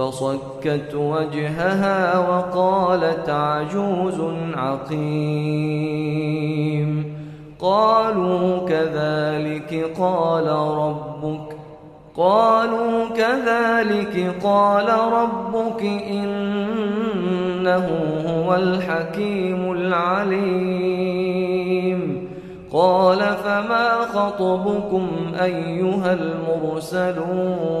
فصكت وجهها وقالت عجوز عقيم. قالوا كذلك قال ربك. قالوا كذلك قال ربك إنه هو الحكيم العليم. قال فما خطبكم أيها المرسلون؟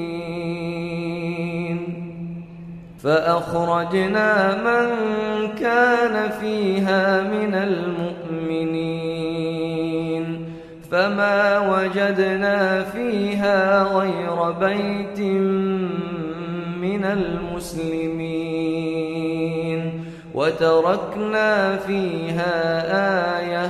فأخرجنا من كان فيها من المؤمنين فما وجدنا فيها غير بيت من المسلمين وتركنا فيها آية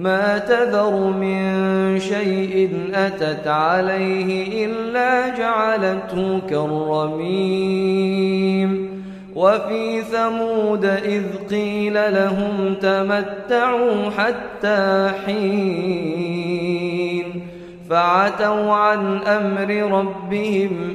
ما تذر من شيء أتت عليه إلا جعلته كالرميم. وفي ثمود إذ قيل لهم تمتعوا حتى حين. فعتوا عن أمر ربهم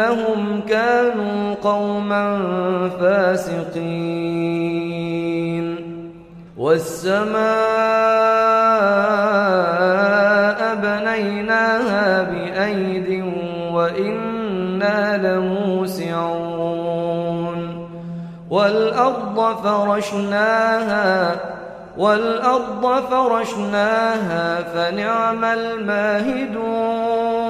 إنهم كانوا قوما فاسقين. والسماء بنيناها بأيد وإنا لموسعون والأرض فرشناها والأرض فرشناها فنعم الماهدون.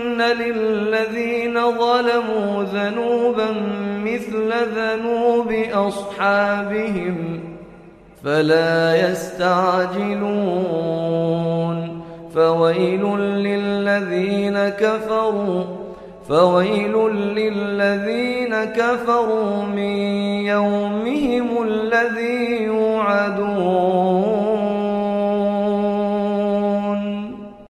للذين ظلموا ذنوبا مثل ذنوب أصحابهم فلا يستعجلون. فويل للذين كفروا فويل للذين كفروا من يومهم الذي يوعدون.